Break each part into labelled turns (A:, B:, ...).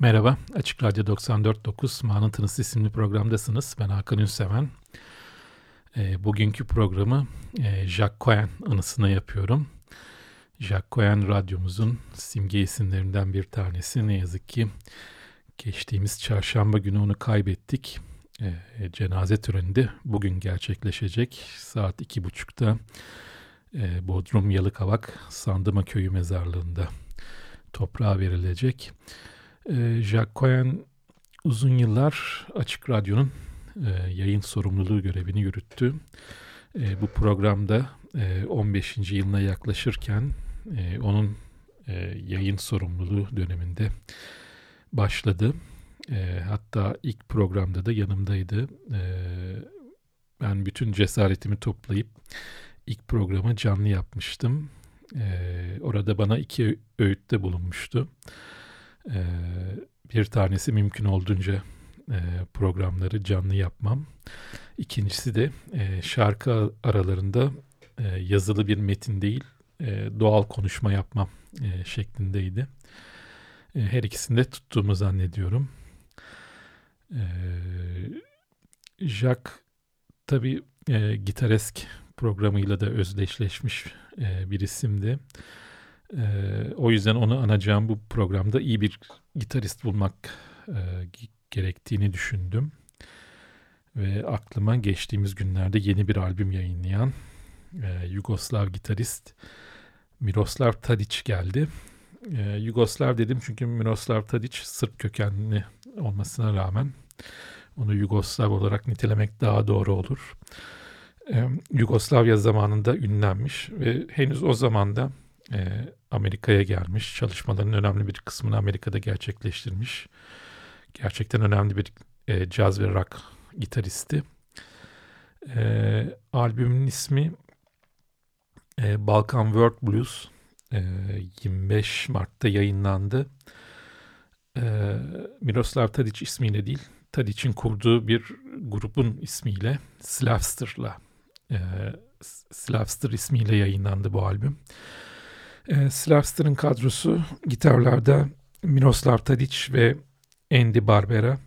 A: Merhaba, Açık Radyo 94.9 Mağın Tınısı isimli programdasınız. Ben Hakan Ünseven. E, bugünkü programı e, Jacques Cohen anısına yapıyorum. Jacques Cohen radyomuzun simge isimlerinden bir tanesi. Ne yazık ki geçtiğimiz çarşamba günü onu kaybettik. e, cenaze töreni de bugün gerçekleşecek. Saat iki buçukta e, Bodrum Yalıkavak Sandıma Köyü mezarlığında toprağa verilecek. E, Jacques Cohen uzun yıllar Açık Radyo'nun e, yayın sorumluluğu görevini yürüttü. E, bu programda e, 15. yılına yaklaşırken e, onun e, yayın sorumluluğu döneminde başladı. E, hatta ilk programda da yanımdaydı. E, ben bütün cesaretimi toplayıp ilk programı canlı yapmıştım. E, orada bana iki öğütte bulunmuştu. E, bir tanesi mümkün olduğunca e, programları canlı yapmam. İkincisi de e, şarkı aralarında e, yazılı bir metin değil, e, doğal konuşma yapmam e, şeklindeydi. E, her ikisini de tuttuğumu zannediyorum. E, Jacques tabi e, gitaresk programıyla da özdeşleşmiş e, bir isimdi. E, o yüzden onu anacağım bu programda iyi bir gitarist bulmak e, gerektiğini düşündüm. Ve aklıma geçtiğimiz günlerde yeni bir albüm yayınlayan e, Yugoslav gitarist Miroslav Tadic geldi. E, Yugoslav dedim çünkü Miroslav Tadic Sırp kökenli olmasına rağmen onu Yugoslav olarak nitelemek daha doğru olur. E, Yugoslavya zamanında ünlenmiş ve henüz o zamanda e, Amerika'ya gelmiş. Çalışmaların önemli bir kısmını Amerika'da gerçekleştirmiş. Gerçekten önemli bir e, caz ve rock gitaristi. E, albümün ismi e, Balkan World Blues. E, 25 Mart'ta yayınlandı. E, Miroslav Tadic ismiyle değil, Tadic'in kurduğu bir grubun ismiyle Slavster'la e, Slavster ismiyle yayınlandı bu albüm. Slavster'ın kadrosu gitarlarda Miroslav Tadic ve Andy Barbera,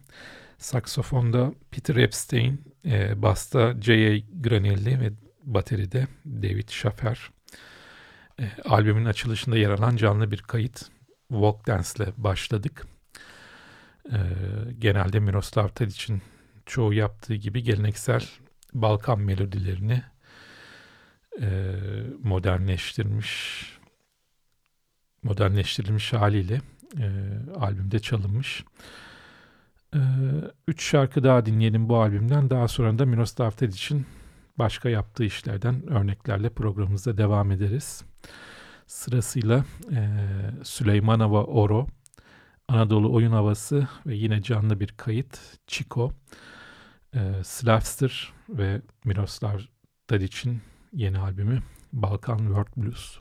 A: saksafonda Peter Epstein, e, basta J.A. Granelli ve bateride David Schaffer. E, albümün açılışında yer alan canlı bir kayıt Walk Dance ile başladık. E, genelde Miroslav Tadic'in çoğu yaptığı gibi geleneksel Balkan melodilerini e, modernleştirmiş modernleştirilmiş haliyle e, albümde çalınmış. E, üç şarkı daha dinleyelim bu albümden. Daha sonra da Miroslav Tadic'in başka yaptığı işlerden örneklerle programımıza devam ederiz. Sırasıyla e, Süleymanova Oro, Anadolu Oyun Havası ve yine canlı bir kayıt Chico, e, Slavster ve Miroslav Tadic'in yeni albümü Balkan World Blues.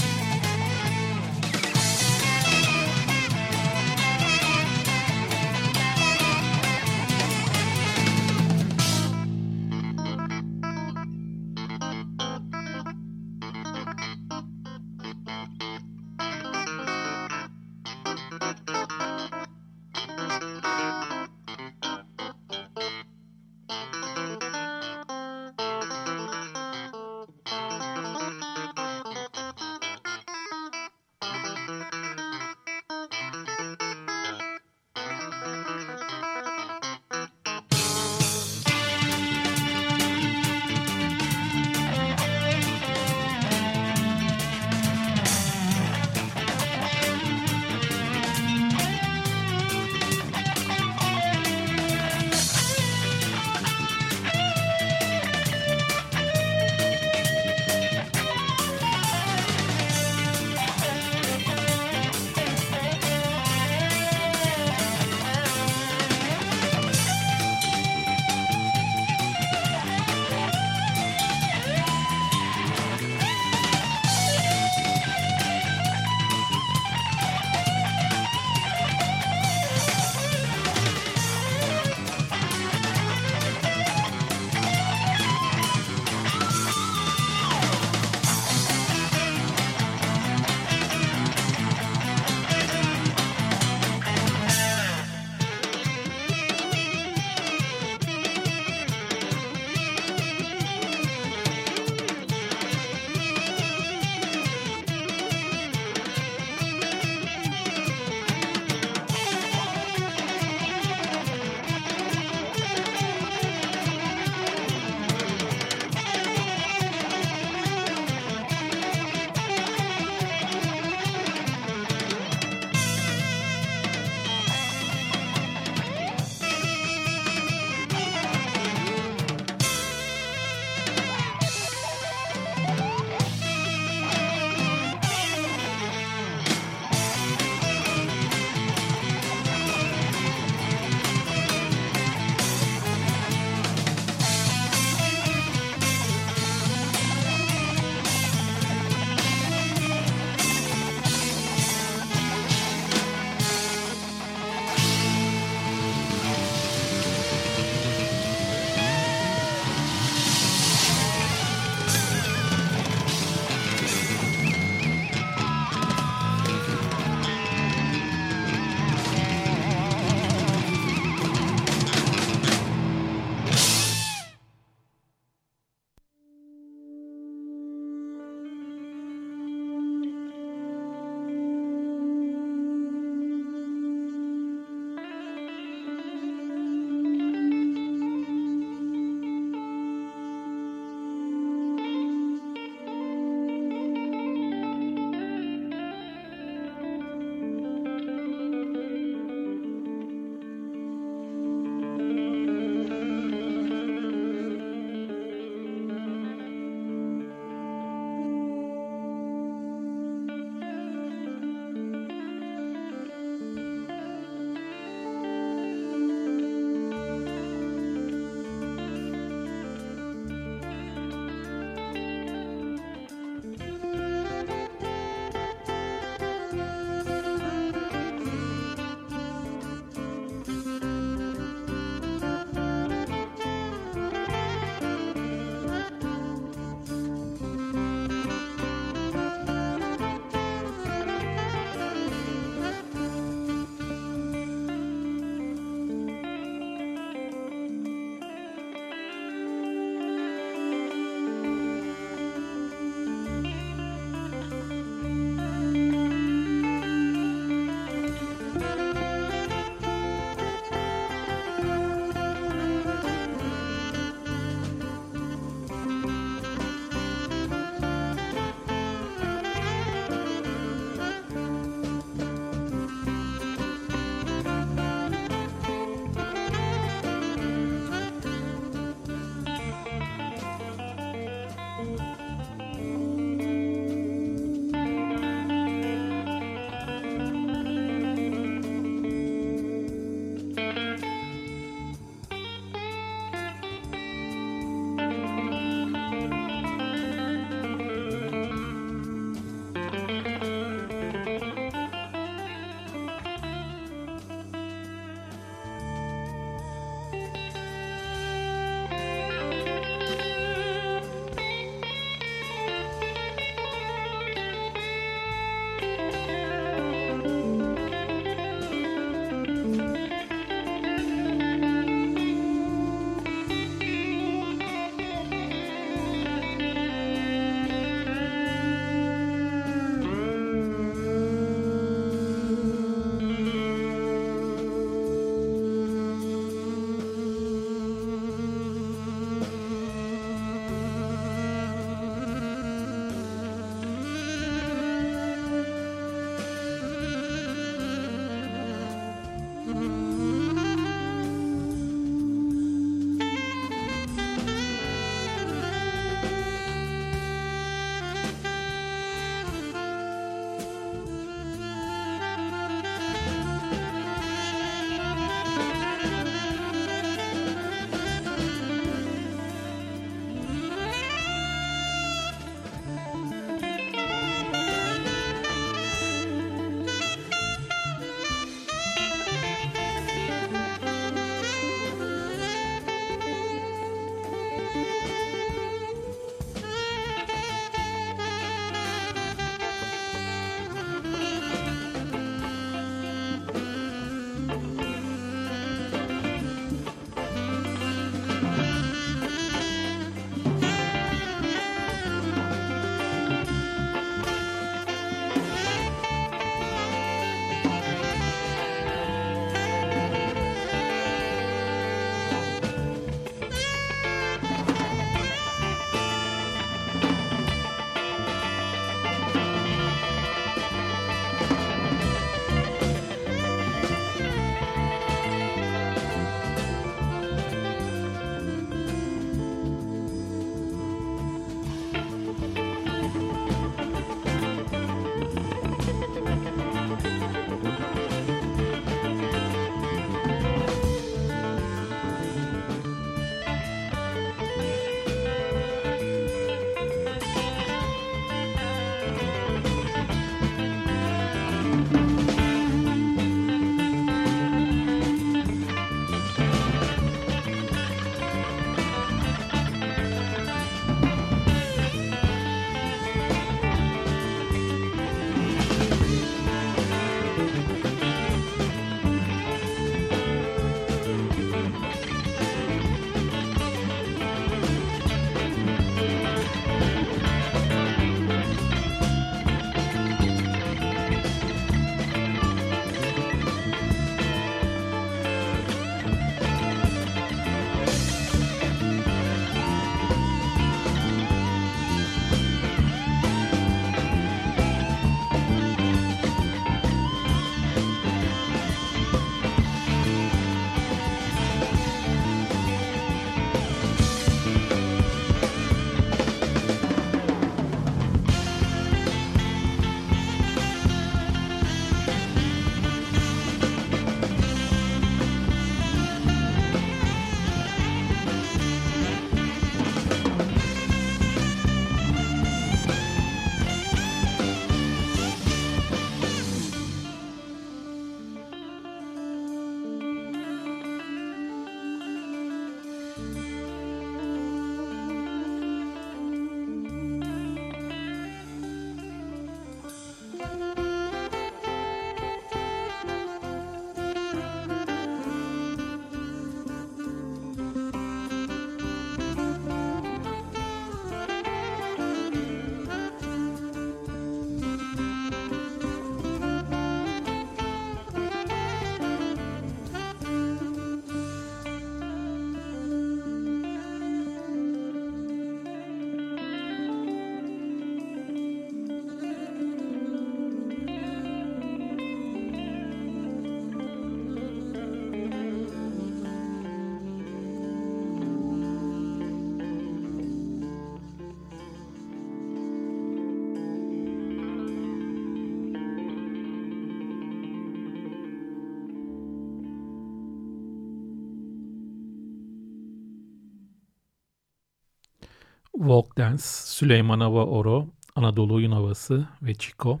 A: Walk Dance, Süleymanova Oro, Anadolu'nun Havası ve Chico.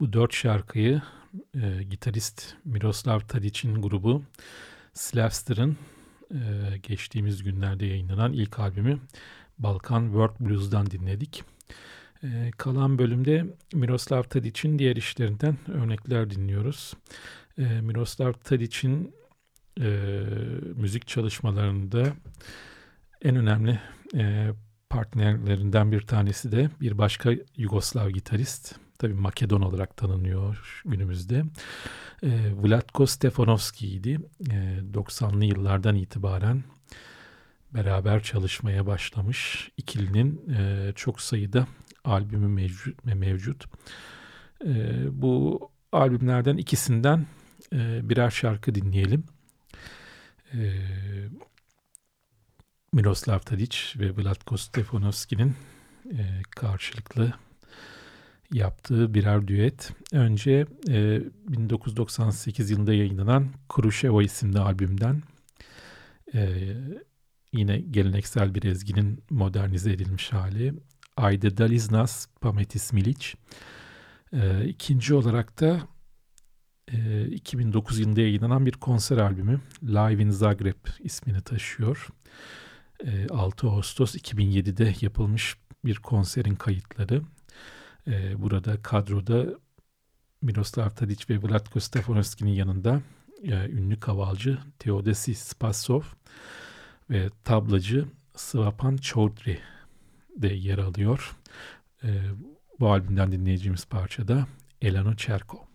A: Bu dört şarkıyı e, gitarist Miroslav Tadic'in grubu Slavster'ın e, geçtiğimiz günlerde yayınlanan ilk albümü Balkan World Blues'dan dinledik. E, kalan bölümde Miroslav Tadic'in diğer işlerinden örnekler dinliyoruz. E, Miroslav Tadic'in e, müzik çalışmalarında en önemli e, partnerlerinden bir tanesi de bir başka Yugoslav gitarist. Tabii Makedon olarak tanınıyor günümüzde. E, Vlatko Stefanovski'ydi. E, 90'lı yıllardan itibaren beraber çalışmaya başlamış. İkilinin e, çok sayıda albümü mevcut. mevcut. E, bu albümlerden ikisinden e, birer şarkı dinleyelim. E, Miroslav Tadic ve Vlatko Stefanovski'nin e, karşılıklı yaptığı birer düet. Önce e, 1998 yılında yayınlanan Kruşeva isimli albümden e, yine geleneksel bir ezginin modernize edilmiş hali. Ayde Daliznas Pametis Milic. E, ikinci olarak da e, 2009 yılında yayınlanan bir konser albümü Live in Zagreb ismini taşıyor. 6 Ağustos 2007'de yapılmış bir konserin kayıtları. Burada kadroda Miroslav Tadic ve Vlatko Stefanovski'nin yanında ünlü kavalcı Teodesi Spasov ve tablacı Svapan Chaudhry de yer alıyor. Bu albümden dinleyeceğimiz parçada Elano Cherko.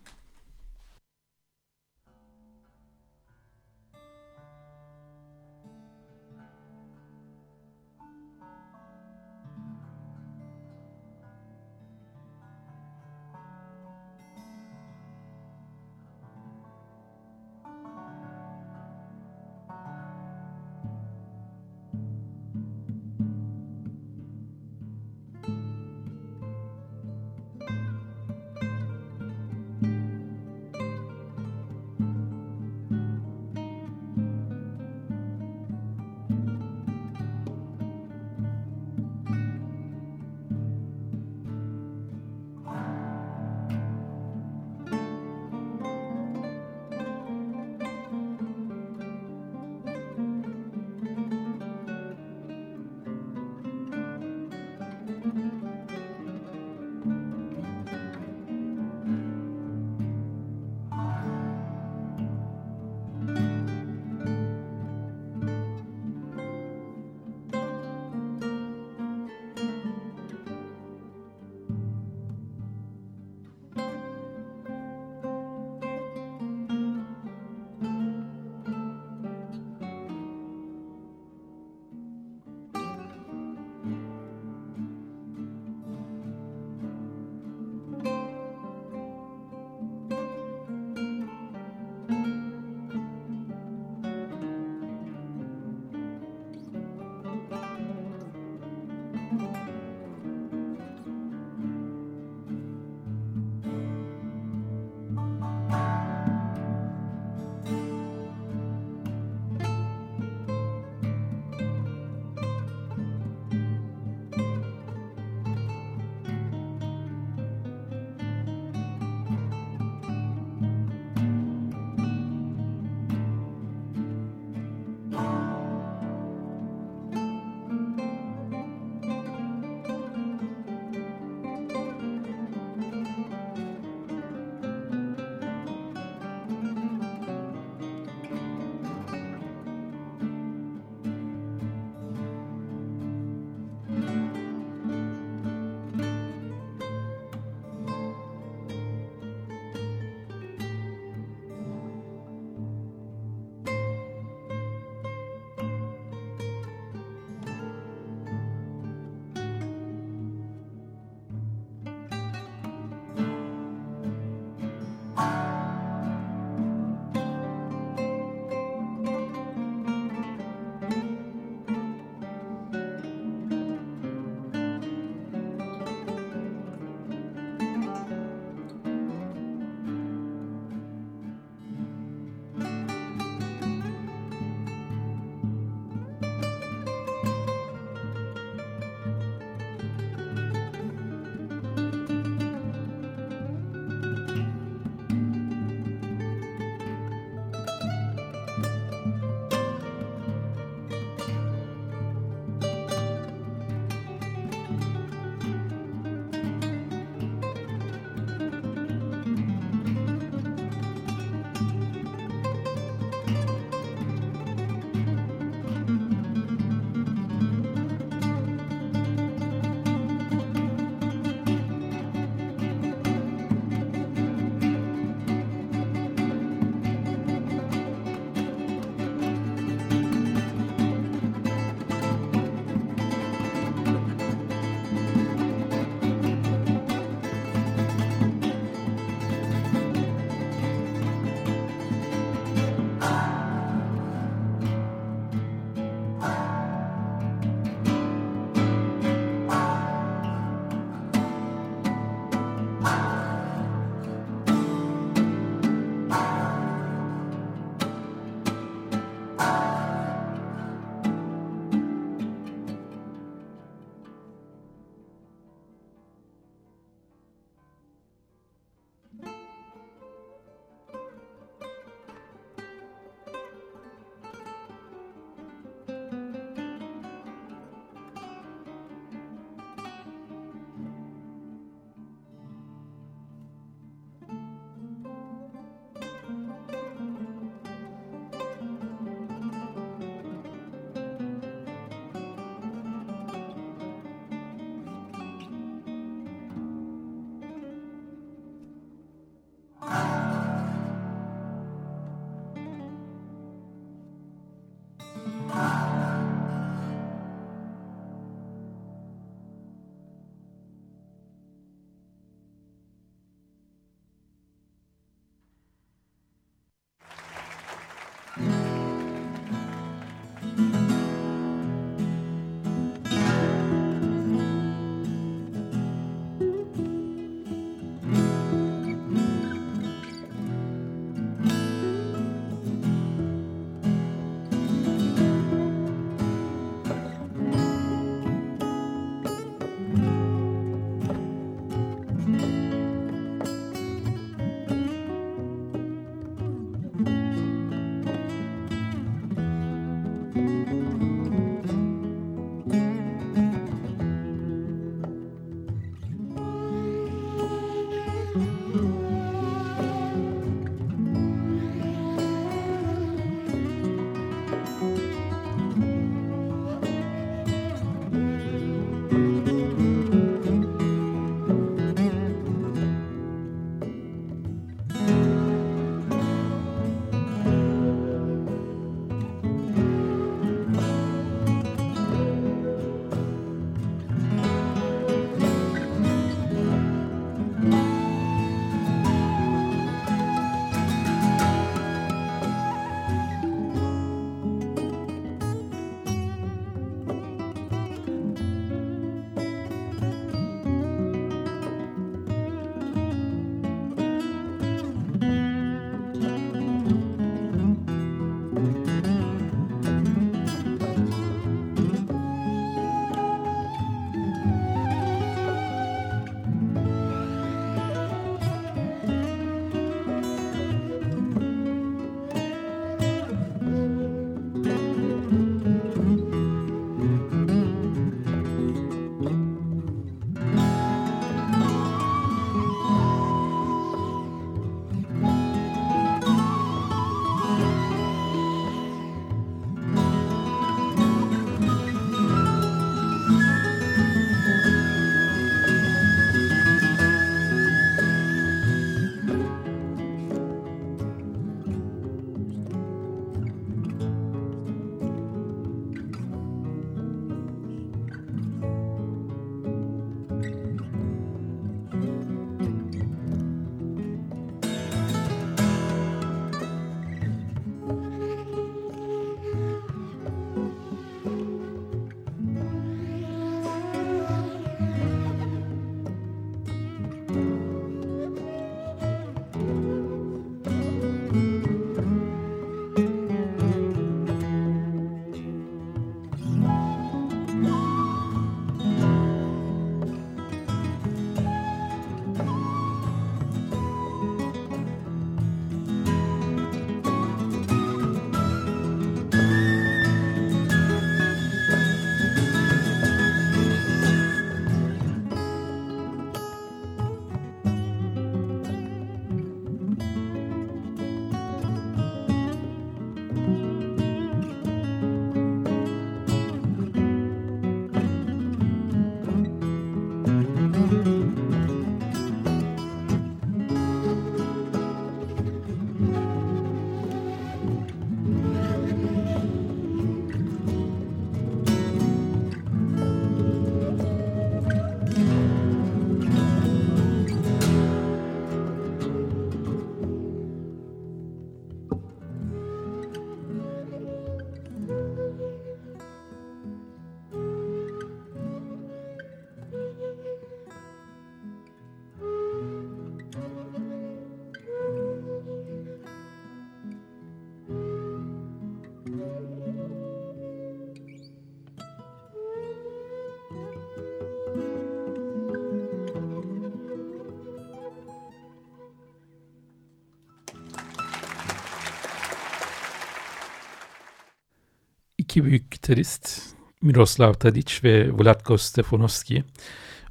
A: İki büyük gitarist Miroslav Tadic ve Vlatko Stefanovski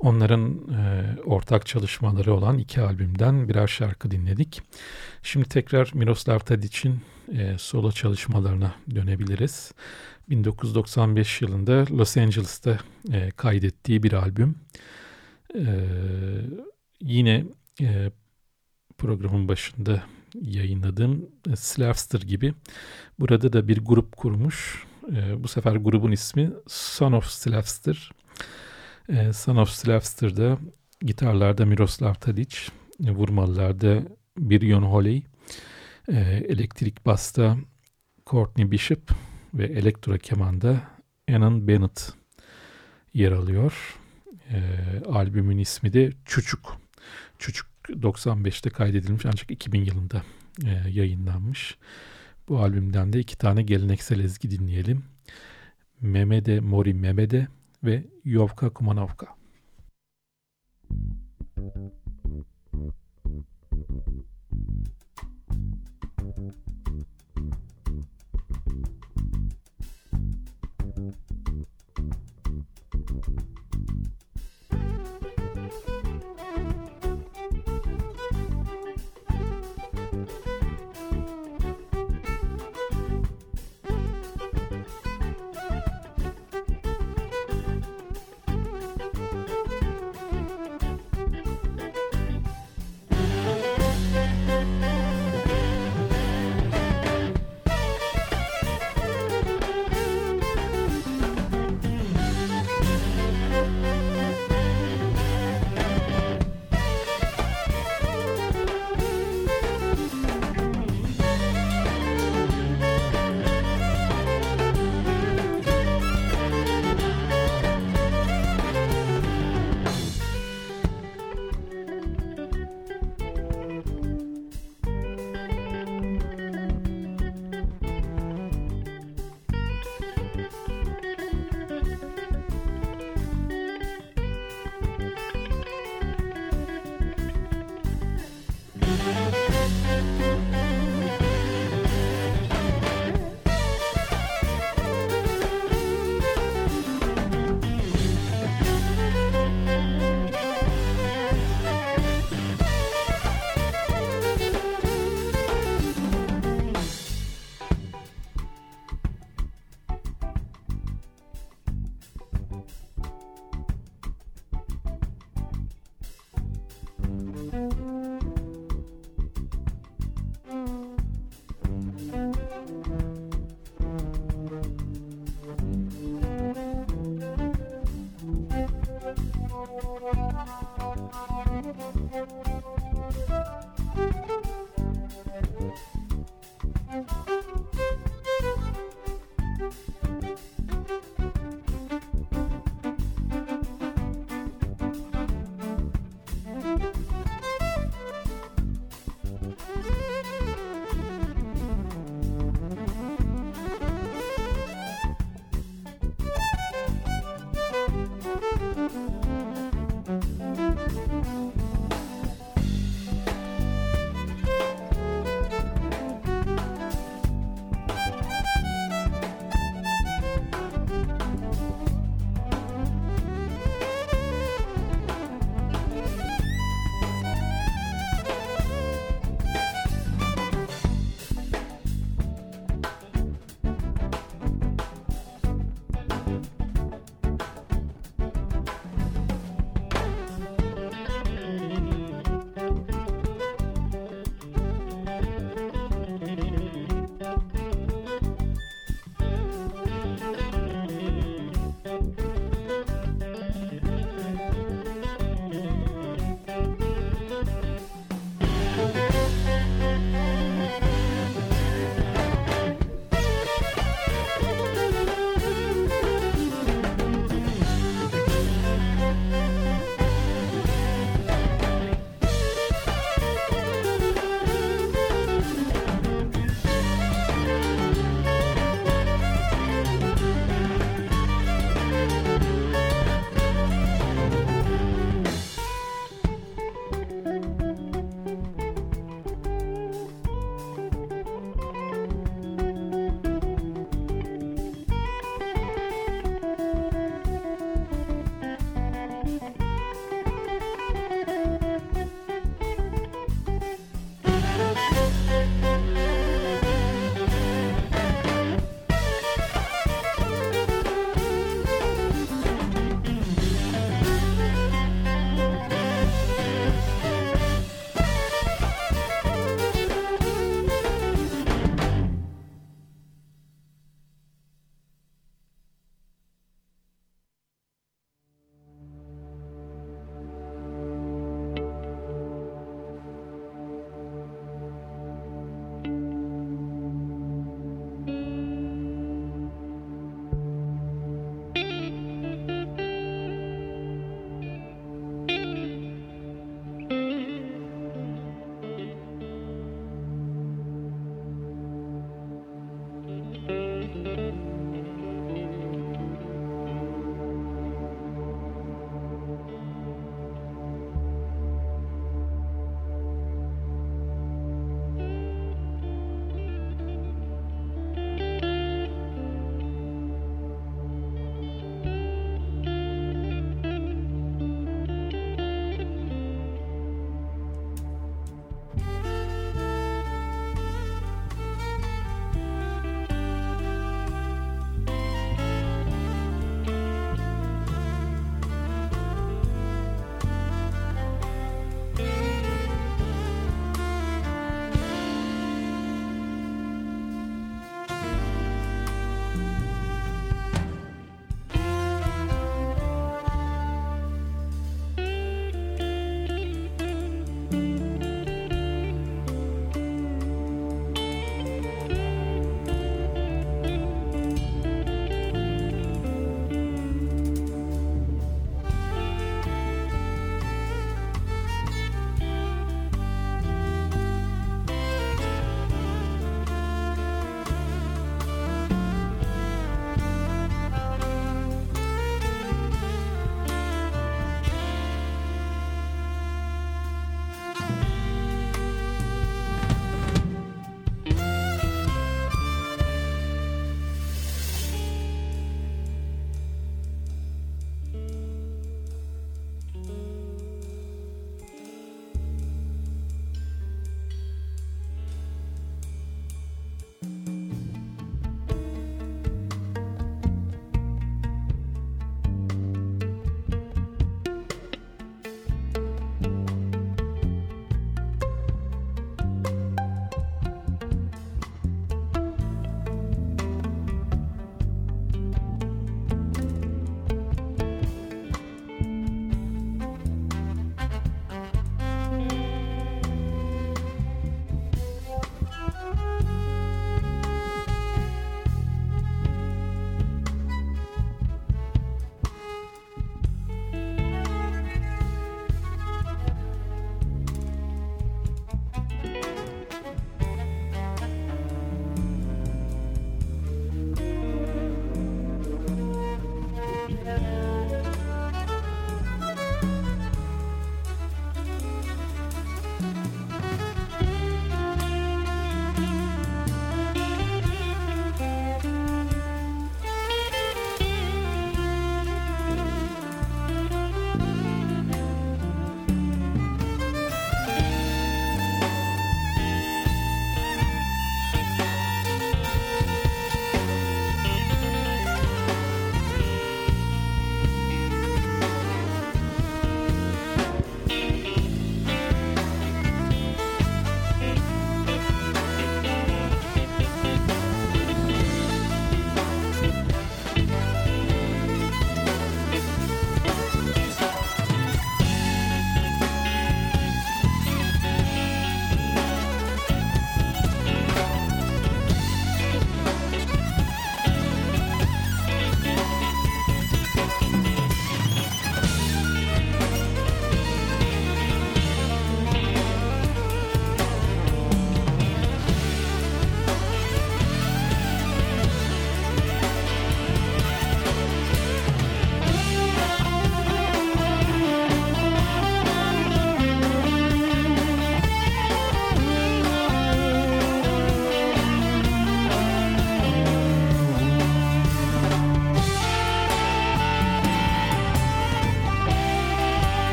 A: onların e, ortak çalışmaları olan iki albümden birer şarkı dinledik. Şimdi tekrar Miroslav Tadic'in e, solo çalışmalarına dönebiliriz. 1995 yılında Los Angeles'ta e, kaydettiği bir albüm. E, yine e, programın başında yayınladığım e, Slavster gibi burada da bir grup kurmuş. E, bu sefer grubun ismi Son of Slavster. E, Son of Slavster'da gitarlarda Miroslav Tadic, e, vurmalılarda Birion Holley, e, elektrik basta Courtney Bishop ve elektro kemanda Annan Bennett yer alıyor. E, albümün ismi de Çuçuk. Çuçuk 95'te kaydedilmiş ancak 2000 yılında e, yayınlanmış. Bu albümden de iki tane geleneksel ezgi dinleyelim. Memede Mori Memede ve Yovka Kumanovka.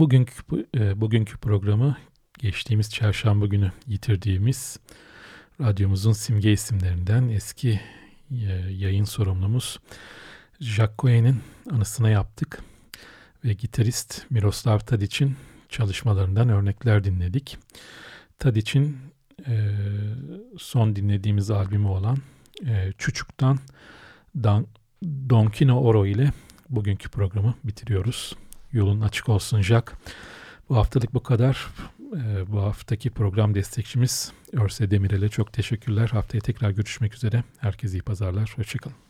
A: bugünkü programı geçtiğimiz çarşamba günü yitirdiğimiz radyomuzun simge isimlerinden eski e, yayın sorumlumuz Jacques Cohen'in anısına yaptık ve gitarist Miroslav Tadic'in çalışmalarından örnekler dinledik. Tadic'in e, son dinlediğimiz albümü olan e, Çuçuk'tan Dan, Donkino Oro ile bugünkü programı bitiriyoruz. Yolun açık olsun Jack. Bu haftalık bu kadar. Ee, bu haftaki program destekçimiz Örse Demirel'e çok teşekkürler. Haftaya tekrar görüşmek üzere. Herkese iyi pazarlar. Hoşçakalın.